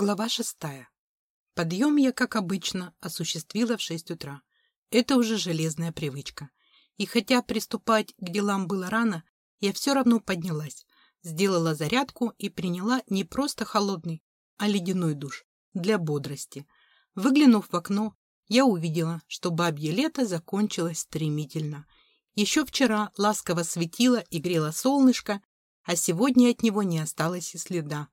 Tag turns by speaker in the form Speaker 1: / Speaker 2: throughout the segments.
Speaker 1: Глава шестая. Подъем я, как обычно, осуществила в шесть утра. Это уже железная привычка. И хотя приступать к делам было рано, я все равно поднялась, сделала зарядку и приняла не просто холодный, а ледяной душ для бодрости. Выглянув в окно, я увидела, что бабье лето закончилось стремительно. Еще вчера ласково светило и грело солнышко, а сегодня от него не осталось и следа.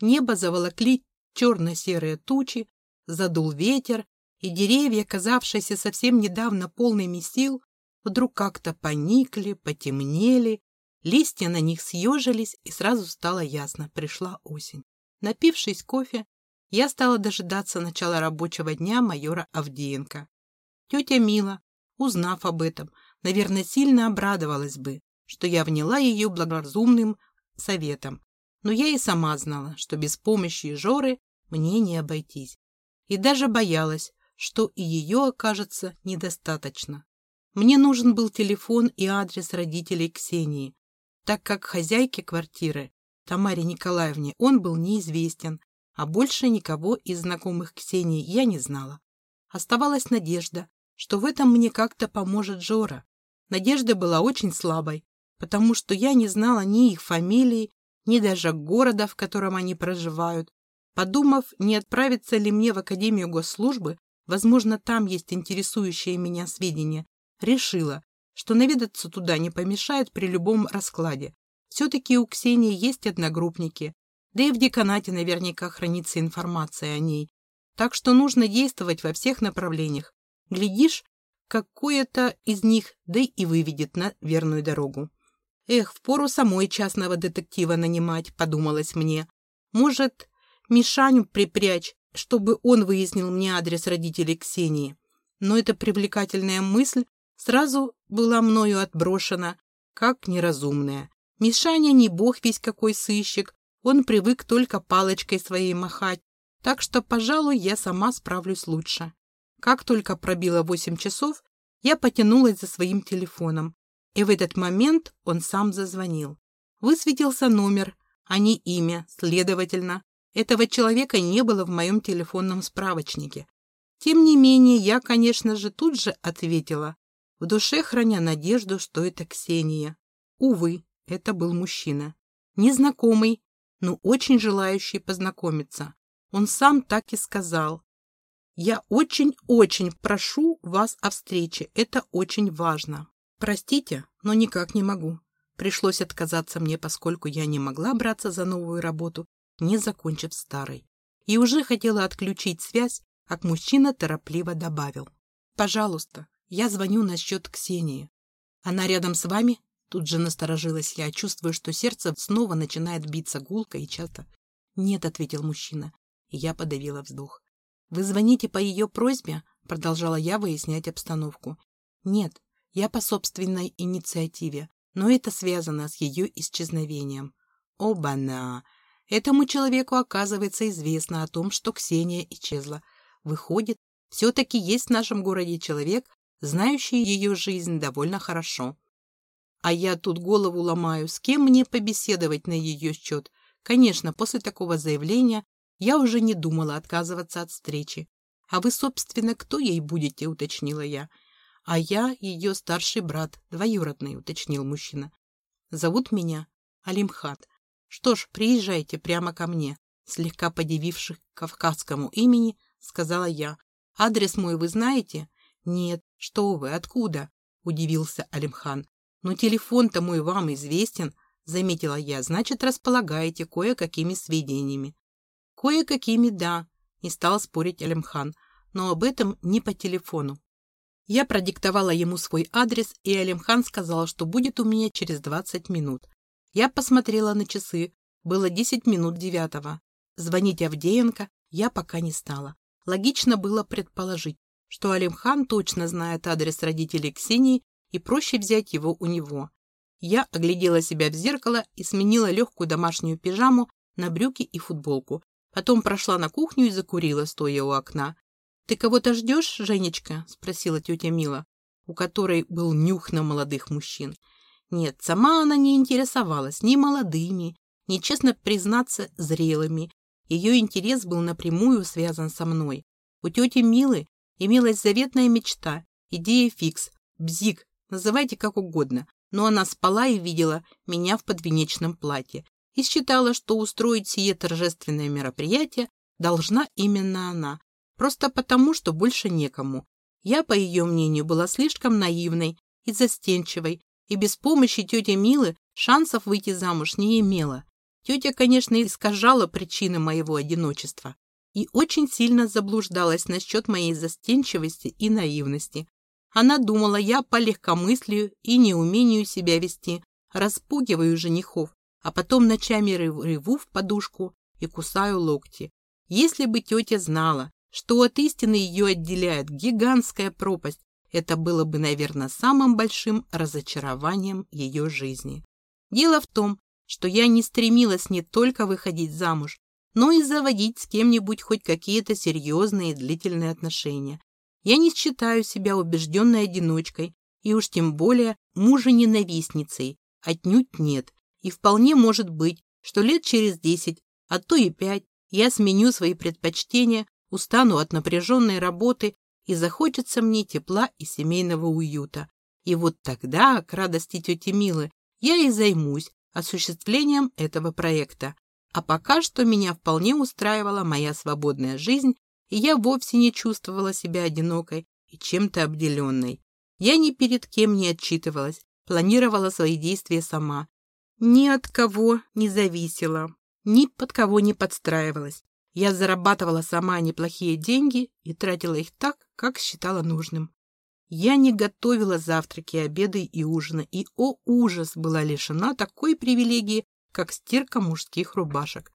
Speaker 1: Небо заволокли черно-серые тучи, задул ветер, и деревья, казавшиеся совсем недавно полными сил, вдруг как-то поникли, потемнели, листья на них съежились, и сразу стало ясно, пришла осень. Напившись кофе, я стала дожидаться начала рабочего дня майора Авдеенко. Тетя Мила, узнав об этом, наверное, сильно обрадовалась бы, что я вняла ее благоразумным советом, но я и сама знала, что без помощи Жоры мне не обойтись. И даже боялась, что и ее окажется недостаточно. Мне нужен был телефон и адрес родителей Ксении, так как хозяйке квартиры, Тамаре Николаевне, он был неизвестен, а больше никого из знакомых Ксении я не знала. Оставалась надежда, что в этом мне как-то поможет Жора. Надежда была очень слабой, потому что я не знала ни их фамилии, ни даже города, в котором они проживают, Подумав, не отправиться ли мне в Академию госслужбы, возможно, там есть интересующие меня сведения, решила, что наведаться туда не помешает при любом раскладе. Все-таки у Ксении есть одногруппники, да и в деканате наверняка хранится информация о ней. Так что нужно действовать во всех направлениях. Глядишь, какое-то из них, да и выведет на верную дорогу. Эх, впору самой частного детектива нанимать, подумалось мне. Может, Мишаню припрячь, чтобы он выяснил мне адрес родителей Ксении. Но эта привлекательная мысль сразу была мною отброшена, как неразумная. Мишаня не бог весь какой сыщик, он привык только палочкой своей махать, так что, пожалуй, я сама справлюсь лучше. Как только пробило восемь часов, я потянулась за своим телефоном, и в этот момент он сам зазвонил. Высветился номер, а не имя, следовательно, этого человека не было в моем телефонном справочнике. Тем не менее, я, конечно же, тут же ответила, в душе храня надежду, что это Ксения. Увы, это был мужчина. Незнакомый, но очень желающий познакомиться. Он сам так и сказал. «Я очень-очень прошу вас о встрече. Это очень важно. Простите, но никак не могу. Пришлось отказаться мне, поскольку я не могла браться за новую работу не закончив старой. И уже хотела отключить связь, как мужчина торопливо добавил. «Пожалуйста, я звоню насчет Ксении. Она рядом с вами?» Тут же насторожилась я, чувствуя, что сердце снова начинает биться гулко и часто. «Нет», — ответил мужчина, и я подавила вздох. «Вы звоните по ее просьбе?» — продолжала я выяснять обстановку. «Нет, я по собственной инициативе, но это связано с ее исчезновением». «Оба-на!» Этому человеку, оказывается, известно о том, что Ксения исчезла. Выходит, все-таки есть в нашем городе человек, знающий ее жизнь довольно хорошо. А я тут голову ломаю, с кем мне побеседовать на ее счет. Конечно, после такого заявления я уже не думала отказываться от встречи. А вы, собственно, кто ей будете, уточнила я. А я ее старший брат, двоюродный, уточнил мужчина. Зовут меня Алимхат. Что ж, приезжайте прямо ко мне, слегка подивившись кавказскому имени, сказала я. Адрес мой вы знаете? Нет, что вы, откуда? Удивился Алимхан. Но телефон-то мой вам известен, заметила я, значит, располагаете кое-какими сведениями. Кое-какими, да, не стал спорить Алимхан, но об этом не по телефону. Я продиктовала ему свой адрес, и Алимхан сказал, что будет у меня через 20 минут. Я посмотрела на часы. Было десять минут девятого. Звонить Авдеенко я пока не стала. Логично было предположить, что Алимхан точно знает адрес родителей Ксении и проще взять его у него. Я оглядела себя в зеркало и сменила легкую домашнюю пижаму на брюки и футболку. Потом прошла на кухню и закурила, стоя у окна. «Ты кого-то ждешь, Женечка?» – спросила тетя Мила, у которой был нюх на молодых мужчин. Нет, сама она не интересовалась ни молодыми, ни, честно признаться, зрелыми. Ее интерес был напрямую связан со мной. У тети Милы имелась заветная мечта, идея фикс, бзик, называйте как угодно, но она спала и видела меня в подвенечном платье и считала, что устроить сие торжественное мероприятие должна именно она, просто потому, что больше некому. Я, по ее мнению, была слишком наивной и застенчивой, и без помощи тети Милы шансов выйти замуж не имела. Тетя, конечно, искажала причины моего одиночества и очень сильно заблуждалась насчет моей застенчивости и наивности. Она думала, я по легкомыслию и неумению себя вести, распугиваю женихов, а потом ночами реву в подушку и кусаю локти. Если бы тетя знала, что от истины ее отделяет гигантская пропасть, это было бы, наверное, самым большим разочарованием ее жизни. Дело в том, что я не стремилась не только выходить замуж, но и заводить с кем-нибудь хоть какие-то серьезные и длительные отношения. Я не считаю себя убежденной одиночкой и уж тем более мужа-ненавистницей, отнюдь нет. И вполне может быть, что лет через десять, а то и пять, я сменю свои предпочтения, устану от напряженной работы и захочется мне тепла и семейного уюта. И вот тогда, к радости тети Милы, я и займусь осуществлением этого проекта. А пока что меня вполне устраивала моя свободная жизнь, и я вовсе не чувствовала себя одинокой и чем-то обделенной. Я ни перед кем не отчитывалась, планировала свои действия сама. Ни от кого не зависела, ни под кого не подстраивалась. Я зарабатывала сама неплохие деньги и тратила их так, как считала нужным. Я не готовила завтраки, обеды и ужины, и, о ужас, была лишена такой привилегии, как стирка мужских рубашек.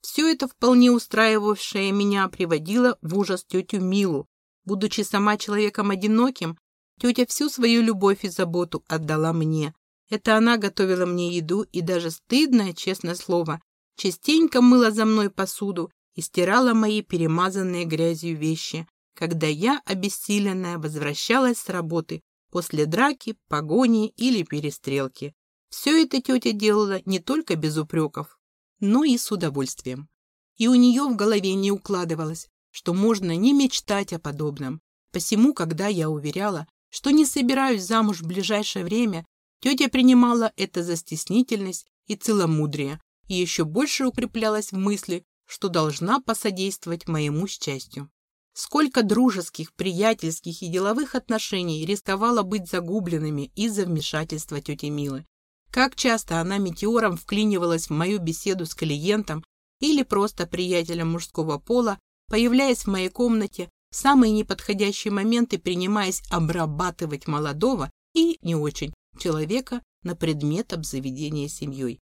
Speaker 1: Все это вполне устраивавшее меня приводило в ужас тетю Милу. Будучи сама человеком одиноким, тетя всю свою любовь и заботу отдала мне. Это она готовила мне еду и даже стыдное, честное слово, частенько мыла за мной посуду и стирала мои перемазанные грязью вещи, когда я, обессиленная, возвращалась с работы после драки, погони или перестрелки. Все это тетя делала не только без упреков, но и с удовольствием. И у нее в голове не укладывалось, что можно не мечтать о подобном. Посему, когда я уверяла, что не собираюсь замуж в ближайшее время, тетя принимала это за стеснительность и целомудрие и еще больше укреплялась в мысли, что должна посодействовать моему счастью. Сколько дружеских, приятельских и деловых отношений рисковало быть загубленными из-за вмешательства тети Милы. Как часто она метеором вклинивалась в мою беседу с клиентом или просто приятелем мужского пола, появляясь в моей комнате в самые неподходящие моменты, принимаясь обрабатывать молодого и не очень человека на предмет обзаведения семьей.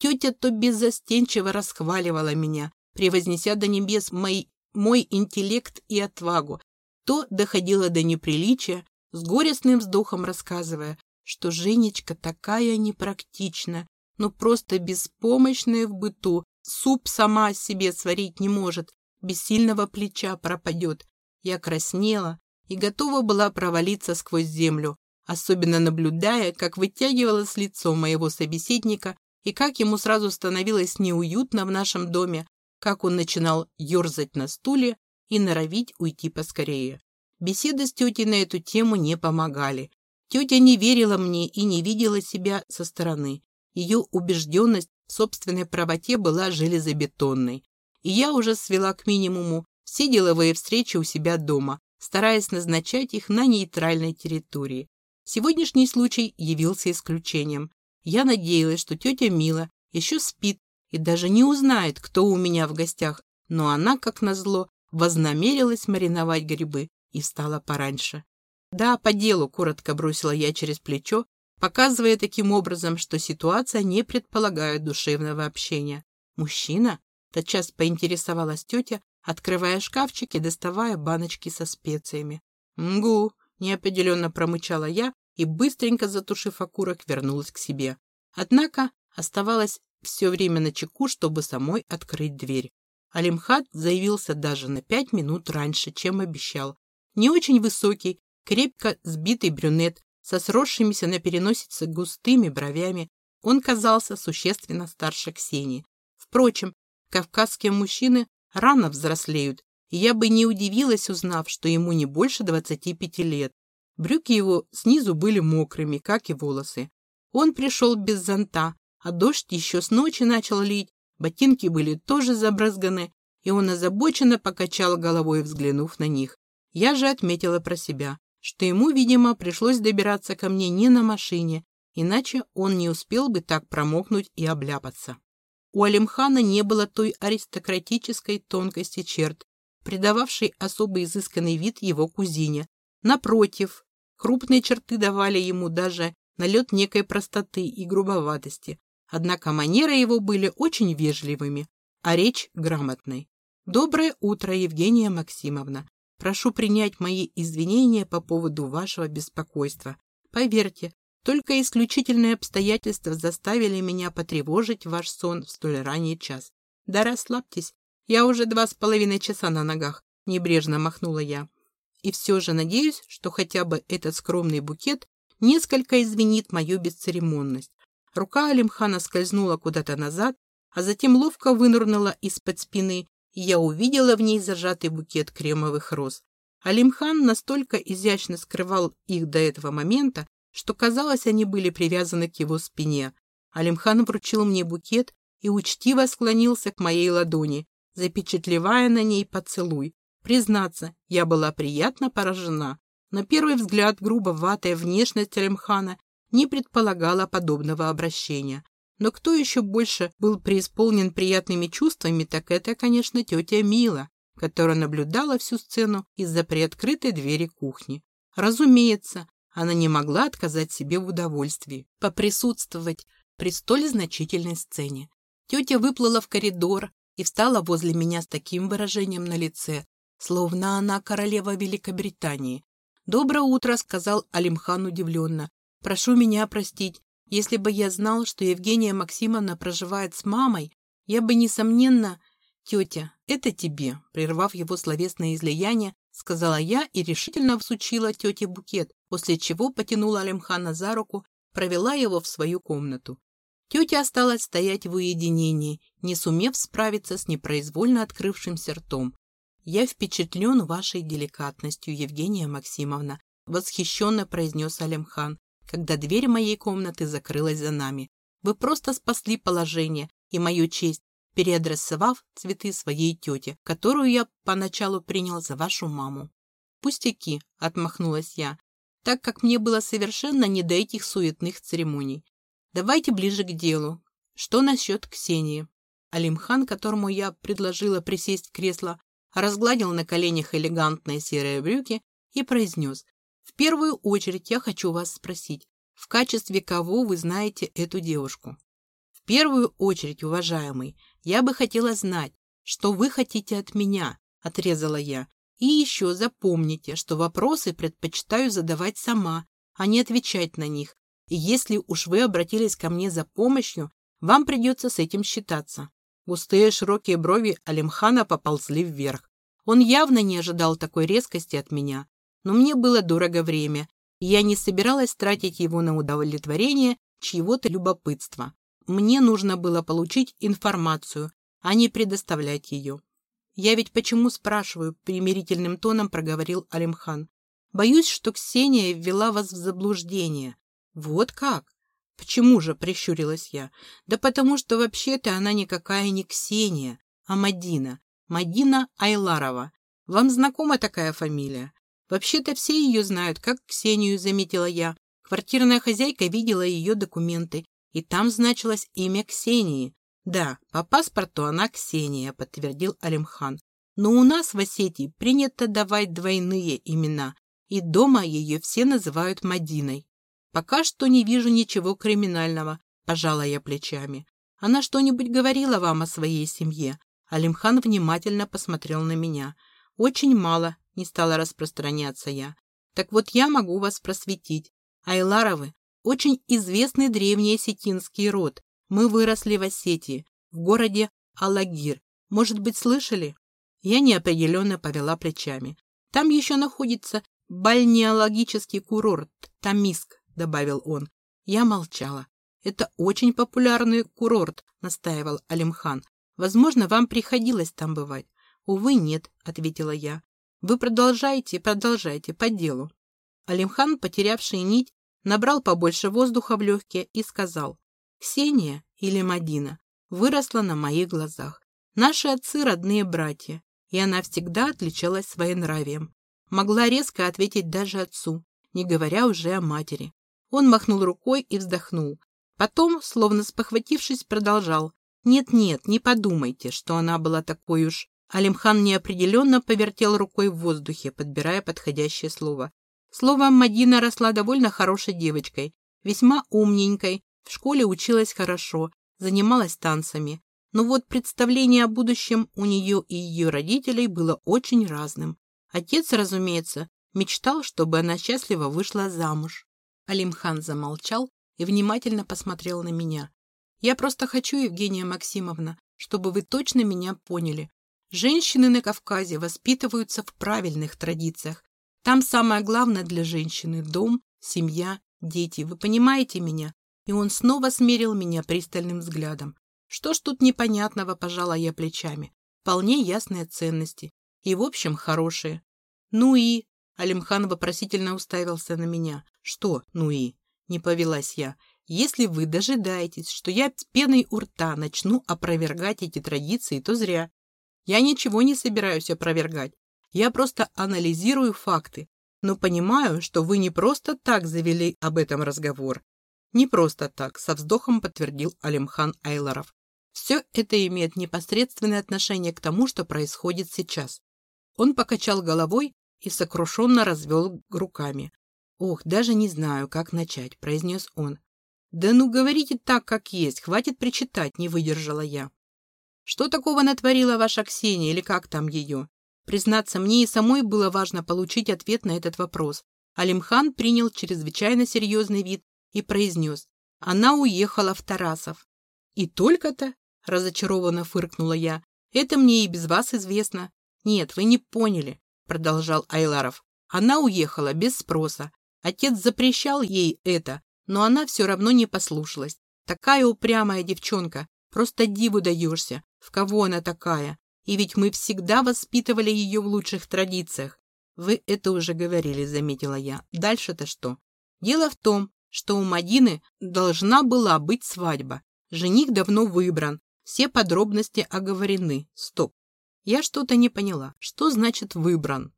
Speaker 1: Тетя то беззастенчиво расхваливала меня, превознеся до небес мои мой интеллект и отвагу, то доходило до неприличия, с горестным вздохом рассказывая, что Женечка такая непрактична, но просто беспомощная в быту, суп сама себе сварить не может, без сильного плеча пропадет. Я краснела и готова была провалиться сквозь землю, особенно наблюдая, как вытягивалось лицо моего собеседника и как ему сразу становилось неуютно в нашем доме, как он начинал ерзать на стуле и норовить уйти поскорее. Беседы с тетей на эту тему не помогали. Тетя не верила мне и не видела себя со стороны. Ее убежденность в собственной правоте была железобетонной. И я уже свела к минимуму все деловые встречи у себя дома, стараясь назначать их на нейтральной территории. Сегодняшний случай явился исключением. Я надеялась, что тетя Мила еще спит и даже не узнает, кто у меня в гостях, но она, как назло, вознамерилась мариновать грибы и встала пораньше. «Да, по делу», — коротко бросила я через плечо, показывая таким образом, что ситуация не предполагает душевного общения. «Мужчина?» — тотчас поинтересовалась тетя, открывая шкафчик и доставая баночки со специями. «Мгу!» — неопределенно промычала я и, быстренько затушив окурок, вернулась к себе. Однако оставалось все время на чеку, чтобы самой открыть дверь. Алимхат заявился даже на пять минут раньше, чем обещал. Не очень высокий, крепко сбитый брюнет со сросшимися на переносице густыми бровями, он казался существенно старше Ксении. Впрочем, Кавказские мужчины рано взрослеют, и я бы не удивилась, узнав, что ему не больше 25 лет. Брюки его снизу были мокрыми, как и волосы. Он пришел без зонта, а дождь еще с ночи начал лить, ботинки были тоже забрызганы, и он озабоченно покачал головой, взглянув на них. Я же отметила про себя, что ему, видимо, пришлось добираться ко мне не на машине, иначе он не успел бы так промокнуть и обляпаться. У Алимхана не было той аристократической тонкости черт, придававшей особо изысканный вид его кузине. Напротив, крупные черты давали ему даже налет некой простоты и грубоватости, однако манеры его были очень вежливыми, а речь грамотной. «Доброе утро, Евгения Максимовна. Прошу принять мои извинения по поводу вашего беспокойства. Поверьте, только исключительные обстоятельства заставили меня потревожить ваш сон в столь ранний час. Да расслабьтесь, я уже два с половиной часа на ногах, небрежно махнула я. И все же надеюсь, что хотя бы этот скромный букет несколько извинит мою бесцеремонность. Рука Алимхана скользнула куда-то назад, а затем ловко вынырнула из-под спины, и я увидела в ней зажатый букет кремовых роз. Алимхан настолько изящно скрывал их до этого момента, что, казалось, они были привязаны к его спине. Алимхан вручил мне букет и учтиво склонился к моей ладони, запечатлевая на ней поцелуй. Признаться, я была приятно поражена. На первый взгляд грубоватая внешность Алимхана не предполагала подобного обращения. Но кто еще больше был преисполнен приятными чувствами, так это, конечно, тетя Мила, которая наблюдала всю сцену из-за приоткрытой двери кухни. Разумеется, она не могла отказать себе в удовольствии поприсутствовать при столь значительной сцене. Тетя выплыла в коридор и встала возле меня с таким выражением на лице, словно она королева Великобритании. «Доброе утро», — сказал Алимхан удивленно. «Прошу меня простить. Если бы я знал, что Евгения Максимовна проживает с мамой, я бы, несомненно...» «Тетя, это тебе», — прервав его словесное излияние, сказала я и решительно всучила тете букет, после чего потянула Алимхана за руку, провела его в свою комнату. Тетя осталась стоять в уединении, не сумев справиться с непроизвольно открывшимся ртом. «Я впечатлен вашей деликатностью, Евгения Максимовна», восхищенно произнес Алимхан, когда дверь моей комнаты закрылась за нами. «Вы просто спасли положение и мою честь, переадресовав цветы своей тете, которую я поначалу принял за вашу маму». «Пустяки», — отмахнулась я, так как мне было совершенно не до этих суетных церемоний. Давайте ближе к делу. Что насчет Ксении? Алимхан, которому я предложила присесть в кресло, разгладил на коленях элегантные серые брюки и произнес. В первую очередь я хочу вас спросить, в качестве кого вы знаете эту девушку? В первую очередь, уважаемый, я бы хотела знать, что вы хотите от меня, отрезала я, и еще запомните, что вопросы предпочитаю задавать сама, а не отвечать на них. И если уж вы обратились ко мне за помощью, вам придется с этим считаться. Густые широкие брови Алимхана поползли вверх. Он явно не ожидал такой резкости от меня. Но мне было дорого время, и я не собиралась тратить его на удовлетворение чьего-то любопытства. Мне нужно было получить информацию, а не предоставлять ее. «Я ведь почему спрашиваю?» — примирительным тоном проговорил Алимхан. «Боюсь, что Ксения ввела вас в заблуждение». «Вот как?» «Почему же?» — прищурилась я. «Да потому что вообще-то она никакая не Ксения, а Мадина. Мадина Айларова. Вам знакома такая фамилия?» «Вообще-то все ее знают, как Ксению», — заметила я. Квартирная хозяйка видела ее документы, и там значилось имя Ксении. «Да, по паспорту она Ксения», — подтвердил Алимхан. «Но у нас в Осетии принято давать двойные имена, и дома ее все называют Мадиной. Пока что не вижу ничего криминального», — пожала я плечами. «Она что-нибудь говорила вам о своей семье?» Алимхан внимательно посмотрел на меня. «Очень мало», — не стала распространяться я. «Так вот я могу вас просветить. Айларовы — очень известный древний осетинский род, мы выросли в Осетии, в городе Алагир. Может быть, слышали? Я неопределенно повела плечами. Там еще находится бальнеологический курорт Тамиск, добавил он. Я молчала. Это очень популярный курорт, настаивал Алимхан. Возможно, вам приходилось там бывать. Увы, нет, ответила я. Вы продолжайте, продолжайте, по делу. Алимхан, потерявший нить, набрал побольше воздуха в легкие и сказал. Ксения или Мадина выросла на моих глазах. Наши отцы родные братья, и она всегда отличалась своенравием. Могла резко ответить даже отцу, не говоря уже о матери. Он махнул рукой и вздохнул. Потом, словно спохватившись, продолжал. «Нет-нет, не подумайте, что она была такой уж...» Алимхан неопределенно повертел рукой в воздухе, подбирая подходящее слово. Словом, Мадина росла довольно хорошей девочкой, весьма умненькой, в школе училась хорошо, занималась танцами. Но вот представление о будущем у нее и ее родителей было очень разным. Отец, разумеется, мечтал, чтобы она счастливо вышла замуж. Алимхан замолчал и внимательно посмотрел на меня. «Я просто хочу, Евгения Максимовна, чтобы вы точно меня поняли. Женщины на Кавказе воспитываются в правильных традициях. Там самое главное для женщины – дом, семья, дети. Вы понимаете меня? И он снова смерил меня пристальным взглядом. Что ж тут непонятного, пожала я плечами. Вполне ясные ценности. И, в общем, хорошие. Ну и... Алимхан вопросительно уставился на меня. Что «ну и»? Не повелась я. Если вы дожидаетесь, что я с пеной у рта начну опровергать эти традиции, то зря. Я ничего не собираюсь опровергать. Я просто анализирую факты, но понимаю, что вы не просто так завели об этом разговор. Не просто так, со вздохом подтвердил Алимхан Айларов. Все это имеет непосредственное отношение к тому, что происходит сейчас. Он покачал головой и сокрушенно развел руками. «Ох, даже не знаю, как начать», — произнес он. «Да ну, говорите так, как есть, хватит причитать», — не выдержала я. Что такого натворила ваша Ксения или как там ее? Признаться, мне и самой было важно получить ответ на этот вопрос. Алимхан принял чрезвычайно серьезный вид и произнес. Она уехала в Тарасов. И только-то, разочарованно фыркнула я, это мне и без вас известно. Нет, вы не поняли, продолжал Айларов. Она уехала без спроса. Отец запрещал ей это, но она все равно не послушалась. Такая упрямая девчонка, просто диву даешься в кого она такая, и ведь мы всегда воспитывали ее в лучших традициях. Вы это уже говорили, заметила я. Дальше-то что? Дело в том, что у Мадины должна была быть свадьба. Жених давно выбран, все подробности оговорены. Стоп. Я что-то не поняла. Что значит «выбран»?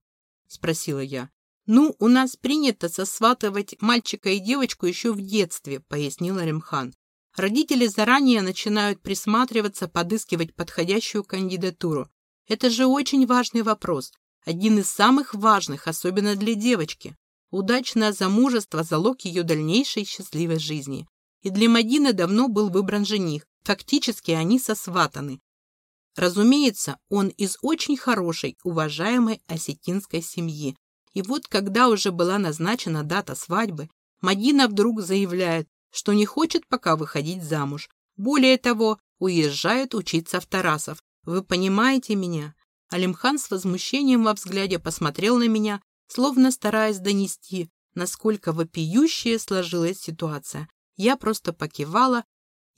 Speaker 1: Спросила я. Ну, у нас принято сосватывать мальчика и девочку еще в детстве, пояснила Ремхан. Родители заранее начинают присматриваться, подыскивать подходящую кандидатуру. Это же очень важный вопрос. Один из самых важных, особенно для девочки. Удачное замужество – залог ее дальнейшей счастливой жизни. И для Мадины давно был выбран жених. Фактически они сосватаны. Разумеется, он из очень хорошей, уважаемой осетинской семьи. И вот когда уже была назначена дата свадьбы, Мадина вдруг заявляет, что не хочет пока выходить замуж. Более того, уезжает учиться в Тарасов. Вы понимаете меня? Алимхан с возмущением во взгляде посмотрел на меня, словно стараясь донести, насколько вопиющая сложилась ситуация. Я просто покивала,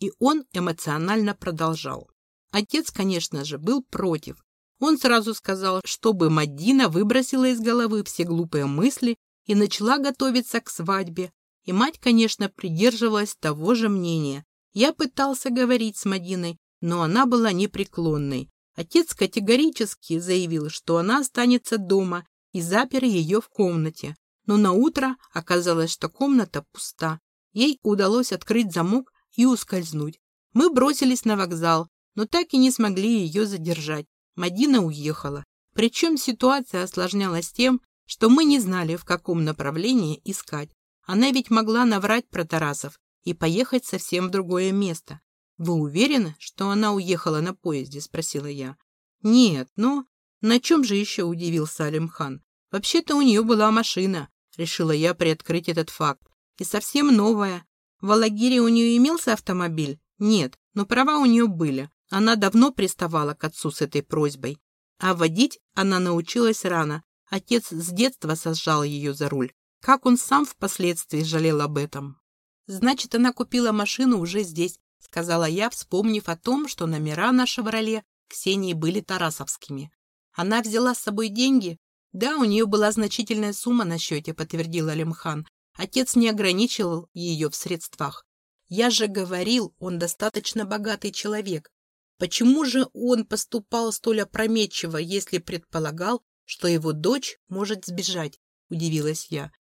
Speaker 1: и он эмоционально продолжал. Отец, конечно же, был против. Он сразу сказал, чтобы Мадина выбросила из головы все глупые мысли и начала готовиться к свадьбе, и мать, конечно, придерживалась того же мнения. Я пытался говорить с Мадиной, но она была непреклонной. Отец категорически заявил, что она останется дома и запер ее в комнате. Но на утро оказалось, что комната пуста. Ей удалось открыть замок и ускользнуть. Мы бросились на вокзал, но так и не смогли ее задержать. Мадина уехала. Причем ситуация осложнялась тем, что мы не знали, в каком направлении искать. Она ведь могла наврать про Тарасов и поехать совсем в другое место. «Вы уверены, что она уехала на поезде?» – спросила я. «Нет, но...» «На чем же еще?» – удивился Алимхан. «Вообще-то у нее была машина», – решила я приоткрыть этот факт. «И совсем новая. В Алагире у нее имелся автомобиль? Нет, но права у нее были. Она давно приставала к отцу с этой просьбой. А водить она научилась рано. Отец с детства сажал ее за руль. Как он сам впоследствии жалел об этом. Значит, она купила машину уже здесь, сказала я, вспомнив о том, что номера на «Шевроле» Ксении были тарасовскими. Она взяла с собой деньги? Да, у нее была значительная сумма на счете, подтвердил Алимхан. Отец не ограничивал ее в средствах. Я же говорил, он достаточно богатый человек. Почему же он поступал столь опрометчиво, если предполагал, что его дочь может сбежать? Удивилась я.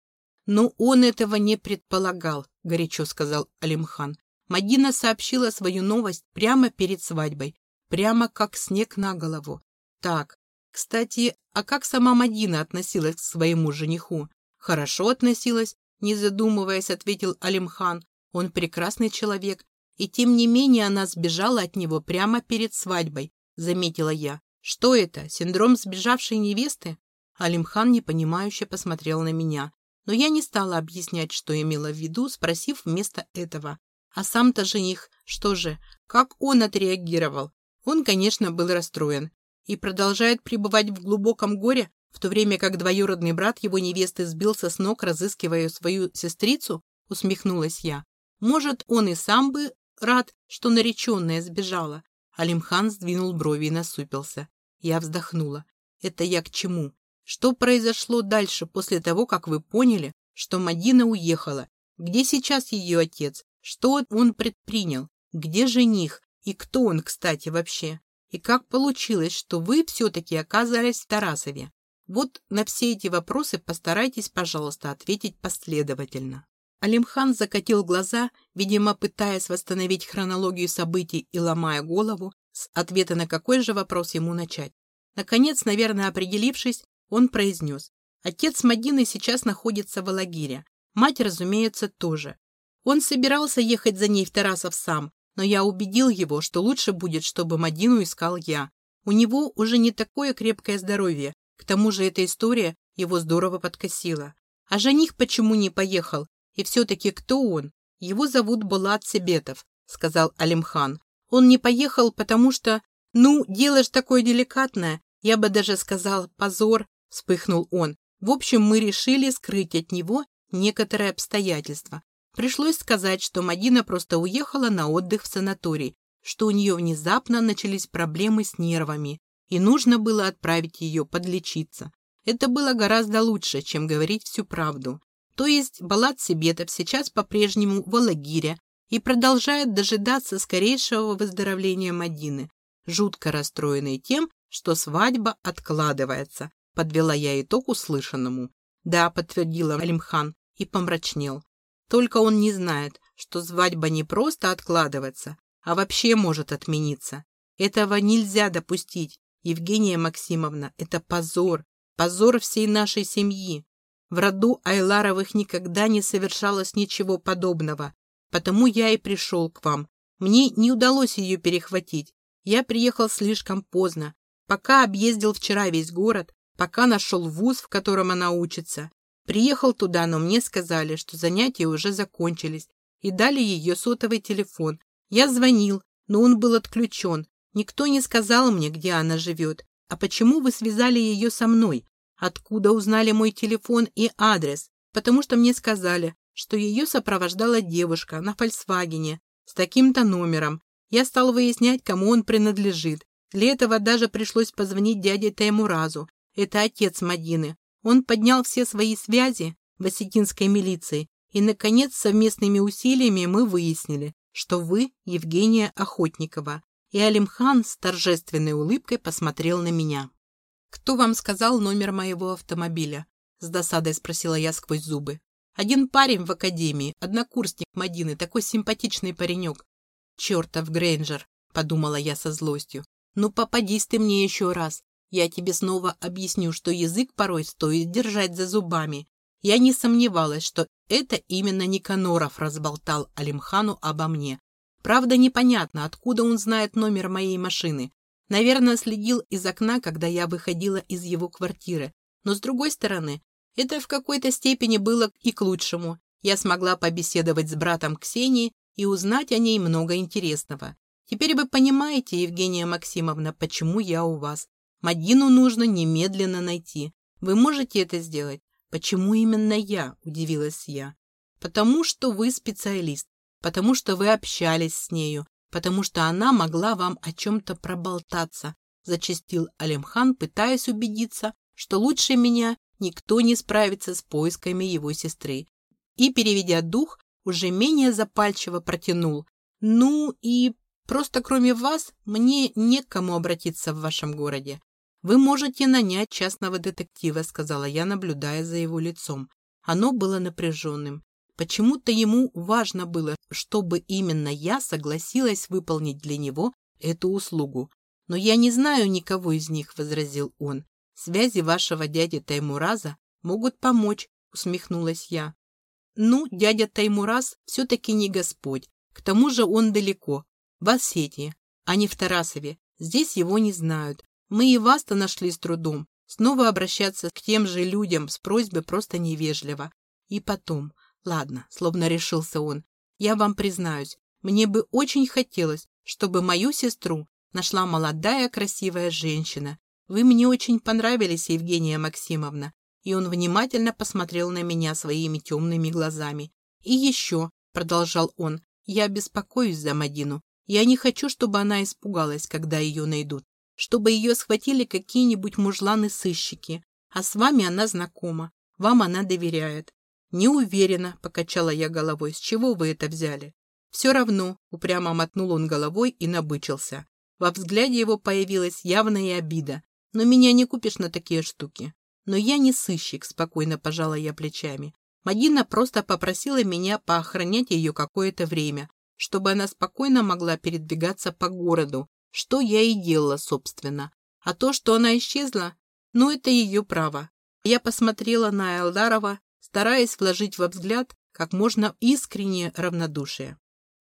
Speaker 1: Но он этого не предполагал, горячо сказал Алимхан. Мадина сообщила свою новость прямо перед свадьбой, прямо как снег на голову. Так, кстати, а как сама Мадина относилась к своему жениху? Хорошо относилась, не задумываясь, ответил Алимхан. Он прекрасный человек, и тем не менее она сбежала от него прямо перед свадьбой, заметила я. Что это, синдром сбежавшей невесты? Алимхан непонимающе посмотрел на меня, но я не стала объяснять, что имела в виду, спросив вместо этого. А сам-то жених, что же, как он отреагировал? Он, конечно, был расстроен и продолжает пребывать в глубоком горе, в то время как двоюродный брат его невесты сбился с ног, разыскивая свою сестрицу, усмехнулась я. Может, он и сам бы рад, что нареченная сбежала. Алимхан сдвинул брови и насупился. Я вздохнула. Это я к чему? Что произошло дальше после того, как вы поняли, что Мадина уехала? Где сейчас ее отец? Что он предпринял? Где жених? И кто он, кстати, вообще? И как получилось, что вы все-таки оказались в Тарасове? Вот на все эти вопросы постарайтесь, пожалуйста, ответить последовательно. Алимхан закатил глаза, видимо, пытаясь восстановить хронологию событий и ломая голову, с ответа на какой же вопрос ему начать. Наконец, наверное, определившись, он произнес. Отец Мадины сейчас находится в Алагире. Мать, разумеется, тоже. Он собирался ехать за ней в Тарасов сам, но я убедил его, что лучше будет, чтобы Мадину искал я. У него уже не такое крепкое здоровье, к тому же эта история его здорово подкосила. А жених почему не поехал? И все-таки кто он? Его зовут Булат Себетов, сказал Алимхан. Он не поехал, потому что... Ну, дело ж такое деликатное. Я бы даже сказал, позор, вспыхнул он. В общем, мы решили скрыть от него некоторые обстоятельства. Пришлось сказать, что Мадина просто уехала на отдых в санаторий, что у нее внезапно начались проблемы с нервами, и нужно было отправить ее подлечиться. Это было гораздо лучше, чем говорить всю правду. То есть Балат Себетов сейчас по-прежнему в Алагире и продолжает дожидаться скорейшего выздоровления Мадины, жутко расстроенный тем, что свадьба откладывается, подвела я итог услышанному. Да, подтвердила Алимхан и помрачнел. Только он не знает, что свадьба не просто откладывается, а вообще может отмениться. Этого нельзя допустить, Евгения Максимовна. Это позор, позор всей нашей семьи. В роду Айларовых никогда не совершалось ничего подобного, потому я и пришел к вам. Мне не удалось ее перехватить. Я приехал слишком поздно, пока объездил вчера весь город, пока нашел вуз, в котором она учится. Приехал туда, но мне сказали, что занятия уже закончились, и дали ее сотовый телефон. Я звонил, но он был отключен. Никто не сказал мне, где она живет. А почему вы связали ее со мной? Откуда узнали мой телефон и адрес? Потому что мне сказали, что ее сопровождала девушка на «Фольксвагене» с таким-то номером. Я стал выяснять, кому он принадлежит. Для этого даже пришлось позвонить дяде Таймуразу. Это отец Мадины. Он поднял все свои связи в осетинской милиции, и, наконец, совместными усилиями мы выяснили, что вы Евгения Охотникова. И Алимхан с торжественной улыбкой посмотрел на меня. «Кто вам сказал номер моего автомобиля?» С досадой спросила я сквозь зубы. «Один парень в академии, однокурсник Мадины, такой симпатичный паренек». «Чертов Грейнджер», — подумала я со злостью. «Ну попадись ты мне еще раз. Я тебе снова объясню, что язык порой стоит держать за зубами. Я не сомневалась, что это именно Никаноров разболтал Алимхану обо мне. Правда, непонятно, откуда он знает номер моей машины. Наверное, следил из окна, когда я выходила из его квартиры. Но с другой стороны, это в какой-то степени было и к лучшему. Я смогла побеседовать с братом Ксении и узнать о ней много интересного. Теперь вы понимаете, Евгения Максимовна, почему я у вас. Мадину нужно немедленно найти. Вы можете это сделать? Почему именно я? Удивилась я. Потому что вы специалист. потому что вы общались с нею, потому что она могла вам о чем-то проболтаться, зачастил Алимхан, пытаясь убедиться, что лучше меня никто не справится с поисками его сестры. И, переведя дух, уже менее запальчиво протянул. «Ну и просто кроме вас мне не кому обратиться в вашем городе. Вы можете нанять частного детектива», — сказала я, наблюдая за его лицом. Оно было напряженным. Почему-то ему важно было, чтобы именно я согласилась выполнить для него эту услугу. «Но я не знаю никого из них», — возразил он. «Связи вашего дяди Таймураза могут помочь», — усмехнулась я. «Ну, дядя Таймураз все-таки не Господь. К тому же он далеко, в Осетии, а не в Тарасове. Здесь его не знают. Мы и вас-то нашли с трудом. Снова обращаться к тем же людям с просьбой просто невежливо. И потом, Ладно, словно решился он. Я вам признаюсь, мне бы очень хотелось, чтобы мою сестру нашла молодая красивая женщина. Вы мне очень понравились, Евгения Максимовна. И он внимательно посмотрел на меня своими темными глазами. И еще, продолжал он, я беспокоюсь за Мадину. Я не хочу, чтобы она испугалась, когда ее найдут. Чтобы ее схватили какие-нибудь мужланы-сыщики. А с вами она знакома. Вам она доверяет. «Не уверена», — покачала я головой. «С чего вы это взяли?» «Все равно», — упрямо мотнул он головой и набычился. Во взгляде его появилась явная обида. «Но меня не купишь на такие штуки». «Но я не сыщик», — спокойно пожала я плечами. Мадина просто попросила меня поохранять ее какое-то время, чтобы она спокойно могла передвигаться по городу, что я и делала, собственно. А то, что она исчезла, ну, это ее право. Я посмотрела на Элдарова стараясь вложить во взгляд как можно искреннее равнодушие.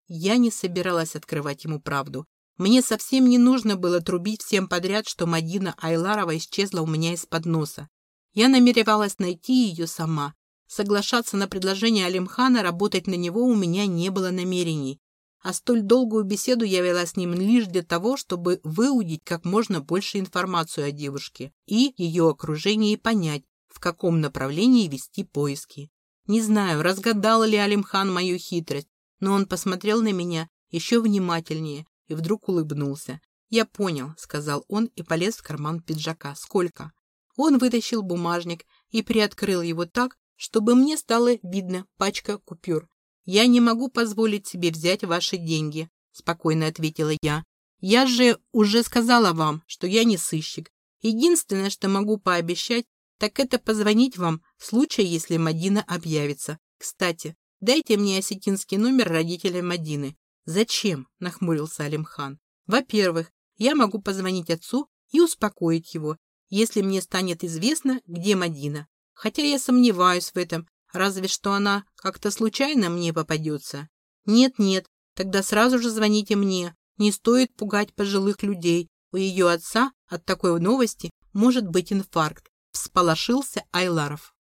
Speaker 1: Я не собиралась открывать ему правду. Мне совсем не нужно было трубить всем подряд, что Мадина Айларова исчезла у меня из-под носа. Я намеревалась найти ее сама. Соглашаться на предложение Алимхана работать на него у меня не было намерений. А столь долгую беседу я вела с ним лишь для того, чтобы выудить как можно больше информацию о девушке и ее окружении и понять, в каком направлении вести поиски. Не знаю, разгадал ли Алимхан мою хитрость, но он посмотрел на меня еще внимательнее и вдруг улыбнулся. «Я понял», — сказал он и полез в карман пиджака. «Сколько?» Он вытащил бумажник и приоткрыл его так, чтобы мне стало видно пачка купюр. «Я не могу позволить себе взять ваши деньги», — спокойно ответила я. «Я же уже сказала вам, что я не сыщик. Единственное, что могу пообещать, так это позвонить вам в случае, если Мадина объявится. Кстати, дайте мне осетинский номер родителей Мадины. Зачем? Нахмурился Алимхан. Во-первых, я могу позвонить отцу и успокоить его, если мне станет известно, где Мадина. Хотя я сомневаюсь в этом, разве что она как-то случайно мне попадется. Нет-нет, тогда сразу же звоните мне. Не стоит пугать пожилых людей. У ее отца от такой новости может быть инфаркт всполошился Айларов.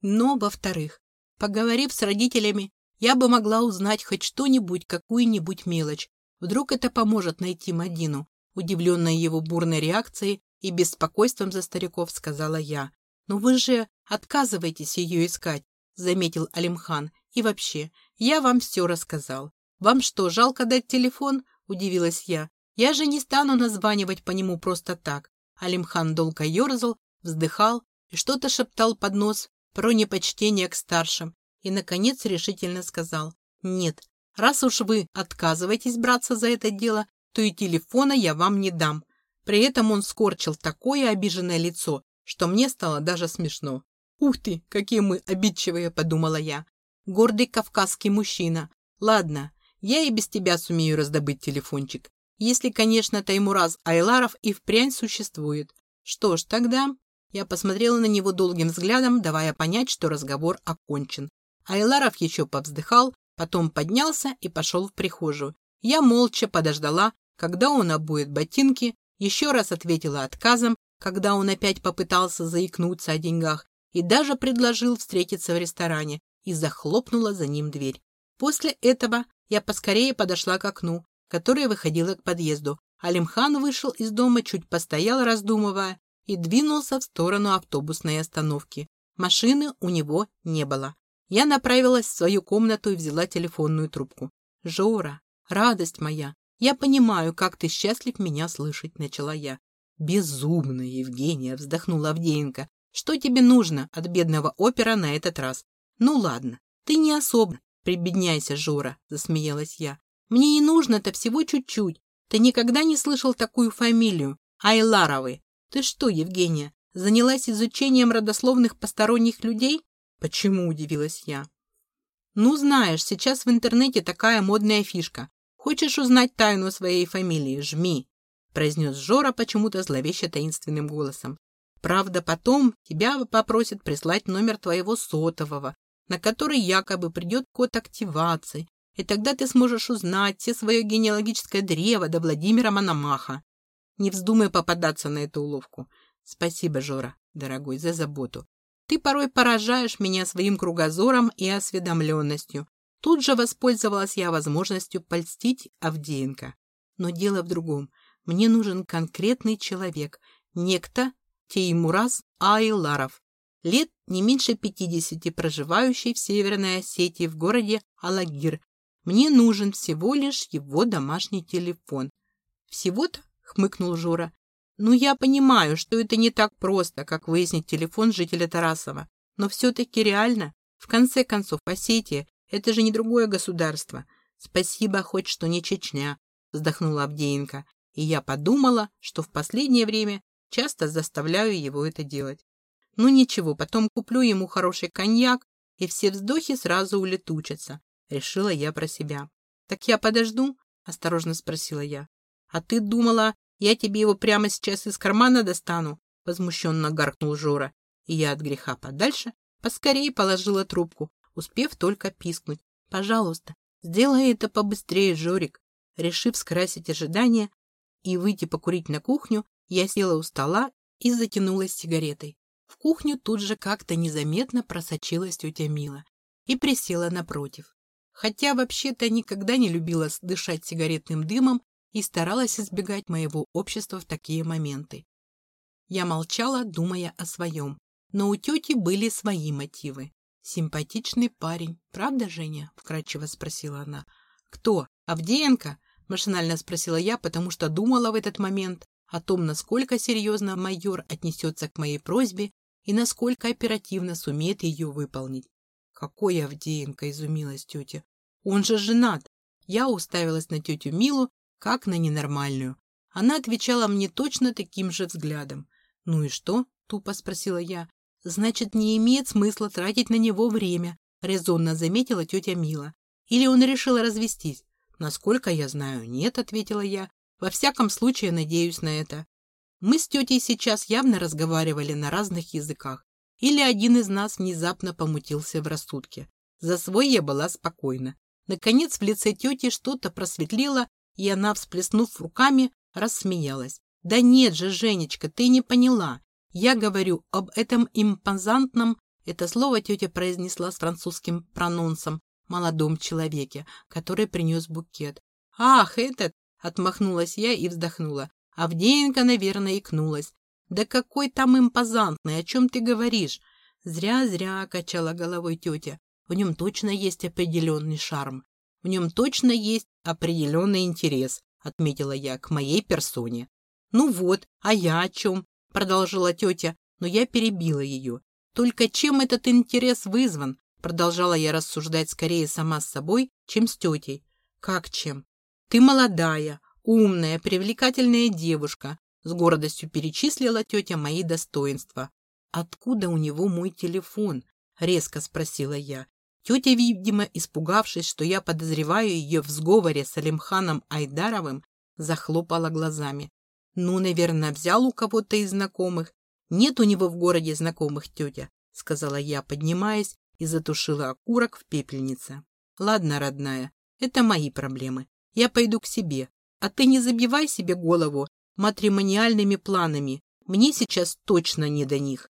Speaker 1: Но, во-вторых, поговорив с родителями, я бы могла узнать хоть что-нибудь, какую-нибудь мелочь. Вдруг это поможет найти Мадину. Удивленная его бурной реакцией и беспокойством за стариков, сказала я. «Но вы же отказываетесь ее искать», — заметил Алимхан. «И вообще, я вам все рассказал. Вам что, жалко дать телефон?» — удивилась я. «Я же не стану названивать по нему просто так». Алимхан долго ерзал, вздыхал и что-то шептал под нос про непочтение к старшим и, наконец, решительно сказал «Нет, раз уж вы отказываетесь браться за это дело, то и телефона я вам не дам». При этом он скорчил такое обиженное лицо, что мне стало даже смешно. «Ух ты, какие мы обидчивые!» – подумала я. «Гордый кавказский мужчина. Ладно, я и без тебя сумею раздобыть телефончик. Если, конечно, Таймураз Айларов и впрямь существует. Что ж, тогда я посмотрела на него долгим взглядом, давая понять, что разговор окончен. Айларов еще повздыхал, потом поднялся и пошел в прихожую. Я молча подождала, когда он обует ботинки, еще раз ответила отказом, когда он опять попытался заикнуться о деньгах, и даже предложил встретиться в ресторане, и захлопнула за ним дверь. После этого я поскорее подошла к окну, которое выходило к подъезду. Алимхан вышел из дома, чуть постоял, раздумывая, и двинулся в сторону автобусной остановки. Машины у него не было. Я направилась в свою комнату и взяла телефонную трубку. «Жора, радость моя, я понимаю, как ты счастлив меня слышать», — начала я. «Безумно, Евгения!» — вздохнула Авдеенко. «Что тебе нужно от бедного опера на этот раз?» «Ну ладно, ты не особо прибедняйся, Жора», — засмеялась я. «Мне и нужно-то всего чуть-чуть. Ты никогда не слышал такую фамилию? Айларовы. Ты что, Евгения, занялась изучением родословных посторонних людей?» «Почему?» — удивилась я. «Ну, знаешь, сейчас в интернете такая модная фишка. Хочешь узнать тайну своей фамилии? Жми!» — произнес Жора почему-то зловеще таинственным голосом. «Правда, потом тебя попросят прислать номер твоего сотового, на который якобы придет код активации, и тогда ты сможешь узнать все свое генеалогическое древо до Владимира Мономаха. Не вздумай попадаться на эту уловку. Спасибо, Жора, дорогой, за заботу. Ты порой поражаешь меня своим кругозором и осведомленностью. Тут же воспользовалась я возможностью польстить Авдеенко. Но дело в другом. Мне нужен конкретный человек, некто Теймураз Айларов, лет не меньше 50, проживающий в Северной Осетии в городе Алагир. Мне нужен всего лишь его домашний телефон. «Всего-то?» — хмыкнул Жора. «Ну, я понимаю, что это не так просто, как выяснить телефон жителя Тарасова. Но все-таки реально. В конце концов, Осетия — это же не другое государство. Спасибо хоть, что не Чечня», — вздохнула Авдеенко. И я подумала, что в последнее время часто заставляю его это делать. Ну ничего, потом куплю ему хороший коньяк, и все вздохи сразу улетучатся, решила я про себя. Так я подожду? Осторожно спросила я. А ты думала, я тебе его прямо сейчас из кармана достану? Возмущенно гаркнул Жора, и я от греха подальше поскорее положила трубку, успев только пискнуть. Пожалуйста, сделай это побыстрее, Жорик. Решив скрасить ожидания и выйти покурить на кухню, я села у стола и затянулась сигаретой. В кухню тут же как-то незаметно просочилась тетя Мила и присела напротив. Хотя вообще-то никогда не любила дышать сигаретным дымом и старалась избегать моего общества в такие моменты. Я молчала, думая о своем, но у тети были свои мотивы. «Симпатичный парень, правда, Женя?» – вкратчиво спросила она. «Кто? Авдеенко?» – машинально спросила я, потому что думала в этот момент о том, насколько серьезно майор отнесется к моей просьбе и насколько оперативно сумеет ее выполнить. «Какой Авдеенко?» – изумилась тетя. «Он же женат!» Я уставилась на тетю Милу, как на ненормальную. Она отвечала мне точно таким же взглядом. «Ну и что?» – тупо спросила я. «Значит, не имеет смысла тратить на него время», – резонно заметила тетя Мила. «Или он решил развестись?» «Насколько я знаю, нет», – ответила я. «Во всяком случае, надеюсь на это. Мы с тетей сейчас явно разговаривали на разных языках. Или один из нас внезапно помутился в рассудке. За свой я была спокойна. Наконец в лице тети что-то просветлело, и она, всплеснув руками, рассмеялась. «Да нет же, Женечка, ты не поняла. Я говорю об этом импозантном...» Это слово тетя произнесла с французским прононсом молодом человеке, который принес букет. «Ах, этот!» — отмахнулась я и вздохнула. Авдеенко, наверное, икнулась. «Да какой там импозантный, о чем ты говоришь?» «Зря-зря», — качала головой тетя. «В нем точно есть определенный шарм. В нем точно есть определенный интерес», — отметила я, к моей персоне. «Ну вот, а я о чем?» — продолжила тетя, но я перебила ее. «Только чем этот интерес вызван?» — продолжала я рассуждать скорее сама с собой, чем с тетей. «Как чем? Ты молодая, Умная, привлекательная девушка, с гордостью перечислила тетя мои достоинства. «Откуда у него мой телефон?» — резко спросила я. Тетя, видимо, испугавшись, что я подозреваю ее в сговоре с Алимханом Айдаровым, захлопала глазами. «Ну, наверное, взял у кого-то из знакомых. Нет у него в городе знакомых, тетя», — сказала я, поднимаясь и затушила окурок в пепельнице. «Ладно, родная, это мои проблемы. Я пойду к себе. А ты не забивай себе голову матримониальными планами. Мне сейчас точно не до них.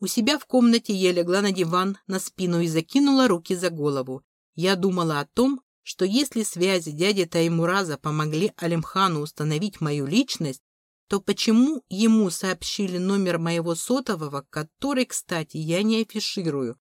Speaker 1: У себя в комнате я легла на диван, на спину и закинула руки за голову. Я думала о том, что если связи дяди Таймураза помогли Алимхану установить мою личность, то почему ему сообщили номер моего сотового, который, кстати, я не афиширую,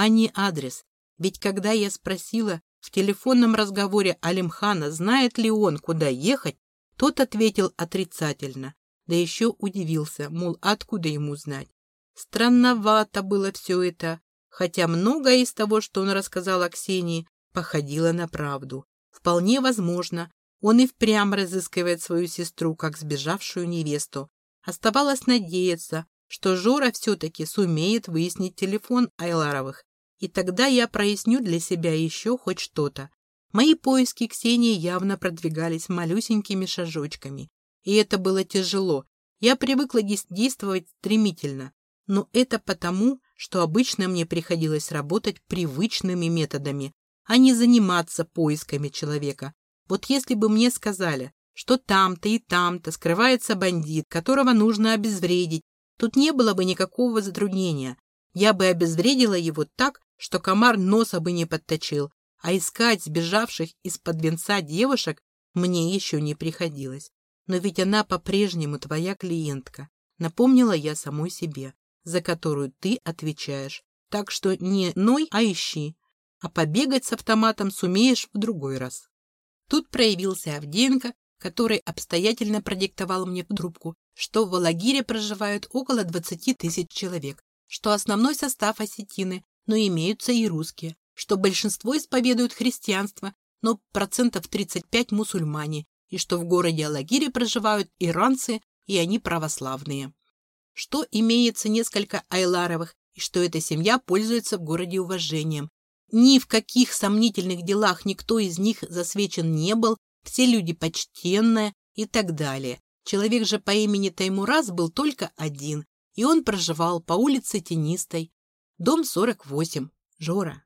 Speaker 1: а не адрес? Ведь когда я спросила в телефонном разговоре Алимхана, знает ли он, куда ехать, тот ответил отрицательно, да еще удивился, мол, откуда ему знать. Странновато было все это, хотя многое из того, что он рассказал о Ксении, походило на правду. Вполне возможно, он и впрямь разыскивает свою сестру, как сбежавшую невесту. Оставалось надеяться, что Жора все-таки сумеет выяснить телефон Айларовых, и тогда я проясню для себя еще хоть что-то. Мои поиски Ксении явно продвигались малюсенькими шажочками, и это было тяжело. Я привыкла действовать стремительно, но это потому, что обычно мне приходилось работать привычными методами, а не заниматься поисками человека. Вот если бы мне сказали, что там-то и там-то скрывается бандит, которого нужно обезвредить, тут не было бы никакого затруднения. Я бы обезвредила его так, что комар носа бы не подточил, а искать сбежавших из-под венца девушек мне еще не приходилось. Но ведь она по-прежнему твоя клиентка, напомнила я самой себе за которую ты отвечаешь. Так что не ной, а ищи. А побегать с автоматом сумеешь в другой раз. Тут проявился Авдеенко, который обстоятельно продиктовал мне в трубку, что в Валагире проживают около 20 тысяч человек, что основной состав осетины, но имеются и русские, что большинство исповедуют христианство, но процентов 35 мусульмане, и что в городе Алагире проживают иранцы, и они православные что имеется несколько Айларовых и что эта семья пользуется в городе уважением. Ни в каких сомнительных делах никто из них засвечен не был, все люди почтенные и так далее. Человек же по имени Таймураз был только один, и он проживал по улице Тенистой, дом 48. Жора,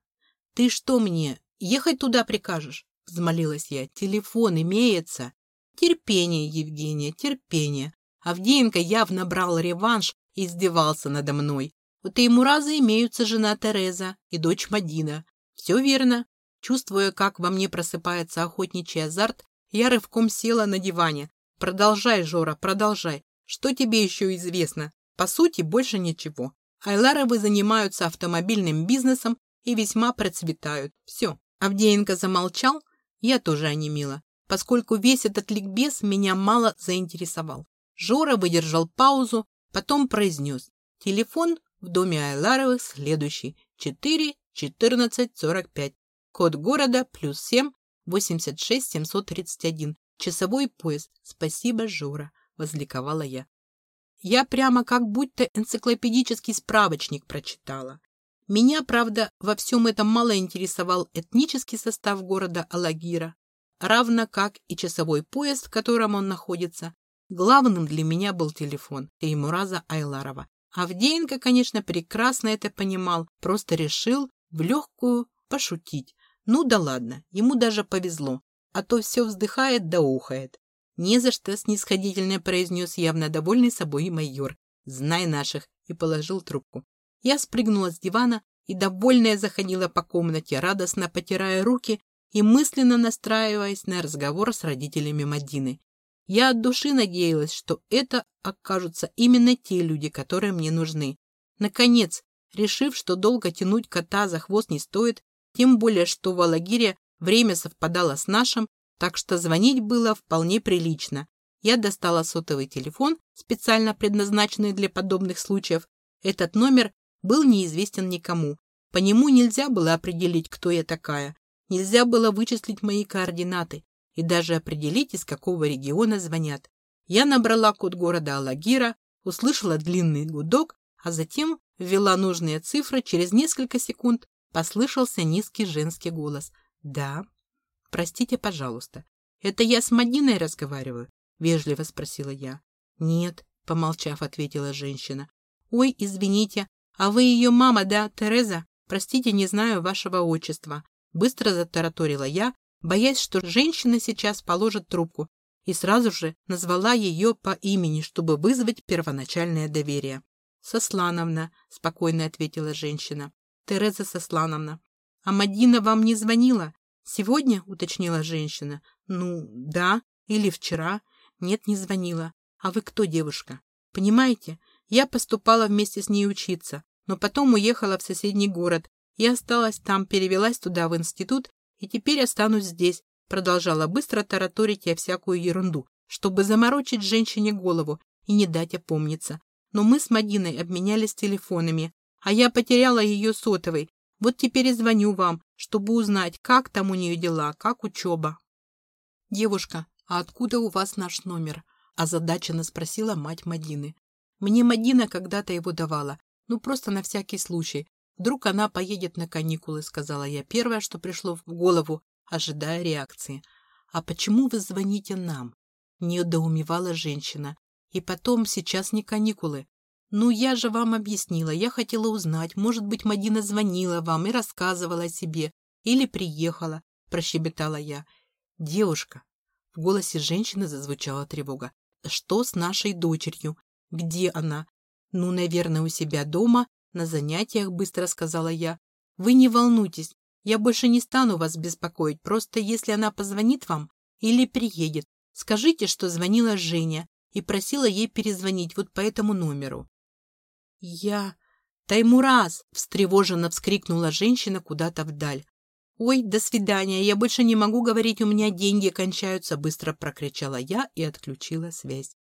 Speaker 1: ты что мне, ехать туда прикажешь? Взмолилась я. Телефон имеется. Терпение, Евгения, терпение. Авдеенко явно брал реванш и издевался надо мной. У Теймураза имеются жена Тереза и дочь Мадина. Все верно. Чувствуя, как во мне просыпается охотничий азарт, я рывком села на диване. Продолжай, Жора, продолжай. Что тебе еще известно? По сути, больше ничего. Айларовы занимаются автомобильным бизнесом и весьма процветают. Все. Авдеенко замолчал, я тоже онемела, поскольку весь этот ликбез меня мало заинтересовал. Жора выдержал паузу, потом произнес. Телефон в доме Айларовых следующий. 4 14 45. Код города плюс 7 86 731. Часовой пояс. Спасибо, Жора, возликовала я. Я прямо как будто энциклопедический справочник прочитала. Меня, правда, во всем этом мало интересовал этнический состав города Алагира, равно как и часовой пояс, в котором он находится, Главным для меня был телефон Теймураза Айларова. Авдеенко, конечно, прекрасно это понимал, просто решил в легкую пошутить. Ну да ладно, ему даже повезло, а то все вздыхает да ухает. «Не за что», — снисходительно произнес явно довольный собой майор. «Знай наших», — и положил трубку. Я спрыгнула с дивана и, довольная, заходила по комнате, радостно потирая руки и мысленно настраиваясь на разговор с родителями Мадины. Я от души надеялась, что это окажутся именно те люди, которые мне нужны. Наконец, решив, что долго тянуть кота за хвост не стоит, тем более, что в Алагире время совпадало с нашим, так что звонить было вполне прилично. Я достала сотовый телефон, специально предназначенный для подобных случаев. Этот номер был неизвестен никому. По нему нельзя было определить, кто я такая. Нельзя было вычислить мои координаты и даже определить, из какого региона звонят. Я набрала код города Алагира, услышала длинный гудок, а затем ввела нужные цифры. Через несколько секунд послышался низкий женский голос. «Да». «Простите, пожалуйста. Это я с Мадиной разговариваю?» — вежливо спросила я. «Нет», — помолчав, ответила женщина. «Ой, извините, а вы ее мама, да, Тереза? Простите, не знаю вашего отчества». Быстро затараторила я, боясь, что женщина сейчас положит трубку, и сразу же назвала ее по имени, чтобы вызвать первоначальное доверие. «Сослановна», — спокойно ответила женщина. «Тереза Сослановна». «А Мадина вам не звонила?» «Сегодня?» — уточнила женщина. «Ну, да. Или вчера?» «Нет, не звонила. А вы кто, девушка?» «Понимаете, я поступала вместе с ней учиться, но потом уехала в соседний город Я осталась там, перевелась туда, в институт, и теперь останусь здесь, продолжала быстро тараторить я всякую ерунду, чтобы заморочить женщине голову и не дать опомниться. Но мы с Мадиной обменялись телефонами, а я потеряла ее сотовый. Вот теперь и звоню вам, чтобы узнать, как там у нее дела, как учеба. Девушка, а откуда у вас наш номер? Озадаченно спросила мать Мадины. Мне Мадина когда-то его давала, ну просто на всякий случай. Вдруг она поедет на каникулы, сказала я первое, что пришло в голову, ожидая реакции. А почему вы звоните нам? Недоумевала женщина. И потом, сейчас не каникулы. Ну, я же вам объяснила, я хотела узнать, может быть, Мадина звонила вам и рассказывала о себе. Или приехала, прощебетала я. Девушка. В голосе женщины зазвучала тревога. Что с нашей дочерью? Где она? Ну, наверное, у себя дома, на занятиях, быстро сказала я. Вы не волнуйтесь, я больше не стану вас беспокоить, просто если она позвонит вам или приедет, скажите, что звонила Женя и просила ей перезвонить вот по этому номеру. Я... Таймураз! встревоженно вскрикнула женщина куда-то вдаль. «Ой, до свидания, я больше не могу говорить, у меня деньги кончаются», быстро прокричала я и отключила связь.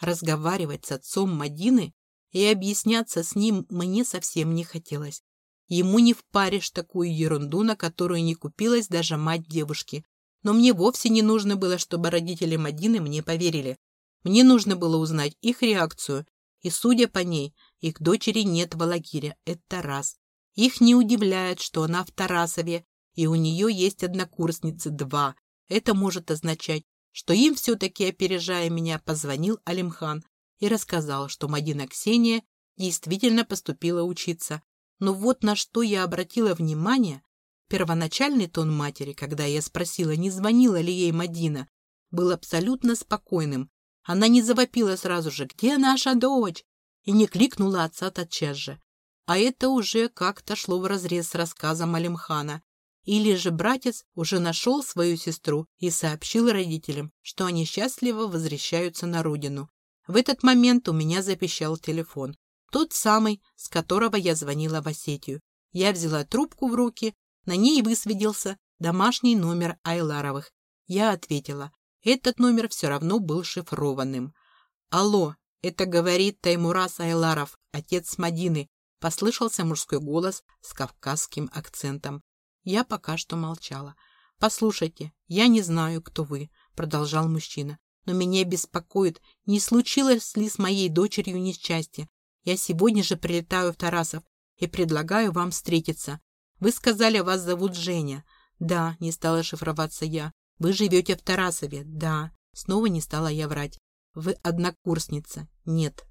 Speaker 1: Разговаривать с отцом Мадины и объясняться с ним мне совсем не хотелось. Ему не впаришь такую ерунду, на которую не купилась даже мать девушки. Но мне вовсе не нужно было, чтобы родители Мадины мне поверили. Мне нужно было узнать их реакцию. И, судя по ней, их дочери нет в Алагире. Это раз. Их не удивляет, что она в Тарасове, и у нее есть однокурсницы два. Это может означать, что им все-таки, опережая меня, позвонил Алимхан и рассказал, что Мадина Ксения действительно поступила учиться, но вот на что я обратила внимание, первоначальный тон матери, когда я спросила, не звонила ли ей Мадина, был абсолютно спокойным. Она не завопила сразу же «Где наша дочь?» И не кликнула отца тотчас же. А это уже как-то шло вразрез с рассказом Алимхана. Или же братец уже нашел свою сестру и сообщил родителям, что они счастливо возвращаются на родину. В этот момент у меня запищал телефон. Тот самый, с которого я звонила в Осетию. Я взяла трубку в руки, на ней высветился домашний номер Айларовых. Я ответила. Этот номер все равно был шифрованным. «Алло, это говорит Таймурас Айларов, отец Мадины», послышался мужской голос с кавказским акцентом. Я пока что молчала. «Послушайте, я не знаю, кто вы», — продолжал мужчина, «но меня беспокоит, не случилось ли с моей дочерью несчастье. Я сегодня же прилетаю в Тарасов и предлагаю вам встретиться. Вы сказали, вас зовут Женя. Да, не стала шифроваться я. Вы живете в Тарасове. Да. Снова не стала я врать. Вы однокурсница. Нет.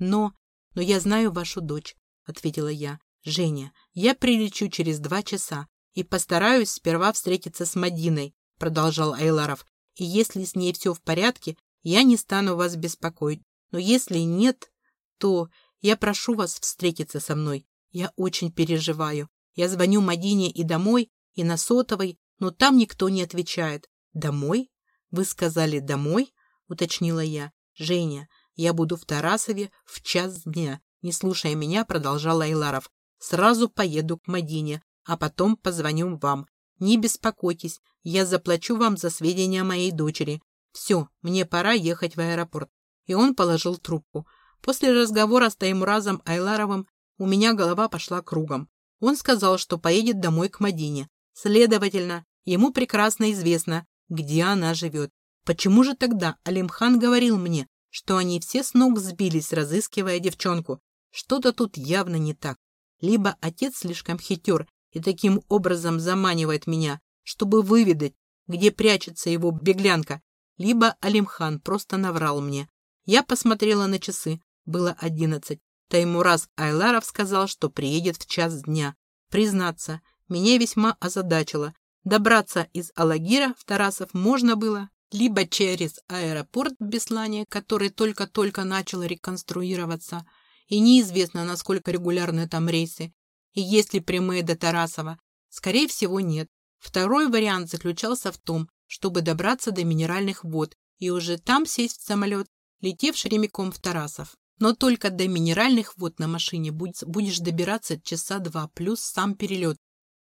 Speaker 1: Но... Но я знаю вашу дочь, ответила я. Женя, я прилечу через два часа и постараюсь сперва встретиться с Мадиной, продолжал Айларов. И если с ней все в порядке, я не стану вас беспокоить. Но если нет, то я прошу вас встретиться со мной. Я очень переживаю. Я звоню Мадине и домой, и на сотовой, но там никто не отвечает. Домой? Вы сказали домой? Уточнила я. Женя, я буду в Тарасове в час дня. Не слушая меня, продолжал Айларов. Сразу поеду к Мадине, а потом позвоню вам. Не беспокойтесь, я заплачу вам за сведения моей дочери. Все, мне пора ехать в аэропорт. И он положил трубку. После разговора с Таймуразом Айларовым у меня голова пошла кругом. Он сказал, что поедет домой к Мадине. Следовательно, ему прекрасно известно, где она живет. Почему же тогда Алимхан говорил мне, что они все с ног сбились, разыскивая девчонку? Что-то тут явно не так. Либо отец слишком хитер и таким образом заманивает меня, чтобы выведать, где прячется его беглянка, либо Алимхан просто наврал мне. Я посмотрела на часы. Было одиннадцать. Таймураз Айларов сказал, что приедет в час дня. Признаться, меня весьма озадачило. Добраться из Алагира в Тарасов можно было либо через аэропорт в Беслане, который только-только начал реконструироваться, и неизвестно, насколько регулярны там рейсы, и есть ли прямые до Тарасова. Скорее всего, нет. Второй вариант заключался в том, чтобы добраться до минеральных вод и уже там сесть в самолет, летевший прямиком в Тарасов. Но только до минеральных вод на машине будешь добираться часа два, плюс сам перелет.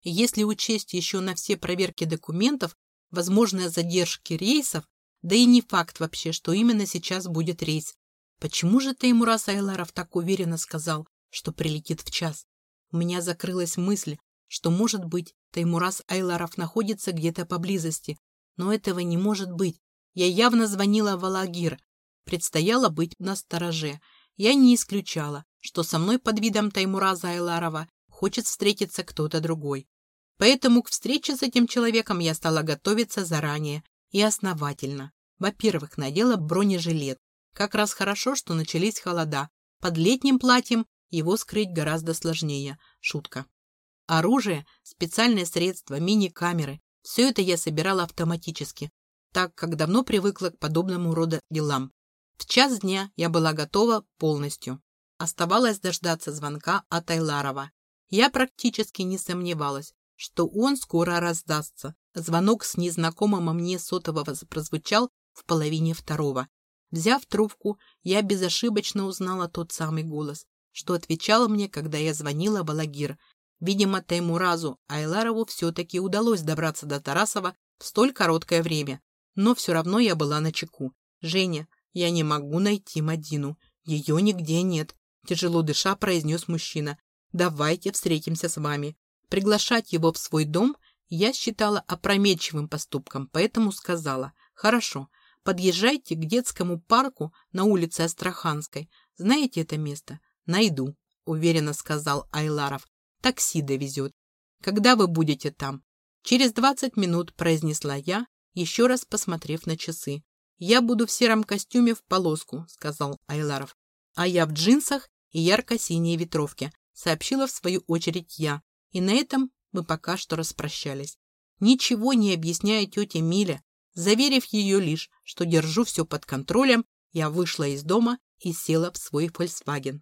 Speaker 1: Если учесть еще на все проверки документов, возможные задержки рейсов, да и не факт вообще, что именно сейчас будет рейс. Почему же Таймурас Айларов так уверенно сказал, что прилетит в час? У меня закрылась мысль, что, может быть, Таймурас Айларов находится где-то поблизости, но этого не может быть. Я явно звонила в Алагир. Предстояло быть на стороже. Я не исключала, что со мной под видом Таймураза Айларова хочет встретиться кто-то другой. Поэтому к встрече с этим человеком я стала готовиться заранее и основательно. Во-первых, надела бронежилет. Как раз хорошо, что начались холода. Под летним платьем его скрыть гораздо сложнее. Шутка. Оружие, специальные средства, мини-камеры – все это я собирала автоматически, так как давно привыкла к подобному рода делам. В час дня я была готова полностью. Оставалось дождаться звонка от Айларова. Я практически не сомневалась, что он скоро раздастся. Звонок с незнакомого мне сотового прозвучал в половине второго. Взяв трубку, я безошибочно узнала тот самый голос, что отвечал мне, когда я звонила в Алагир. Видимо, Таймуразу Айларову все-таки удалось добраться до Тарасова в столь короткое время. Но все равно я была на чеку. «Женя, я не могу найти Мадину. Ее нигде нет», – тяжело дыша произнес мужчина. «Давайте встретимся с вами. Приглашать его в свой дом я считала опрометчивым поступком, поэтому сказала, «Хорошо, подъезжайте к детскому парку на улице Астраханской. Знаете это место? Найду», — уверенно сказал Айларов. «Такси довезет. Когда вы будете там?» «Через двадцать минут», — произнесла я, еще раз посмотрев на часы. «Я буду в сером костюме в полоску», — сказал Айларов. «А я в джинсах и ярко-синей ветровке», — сообщила в свою очередь я, и на этом мы пока что распрощались. Ничего не объясняя тете Миле, заверив ее лишь, что держу все под контролем, я вышла из дома и села в свой Volkswagen.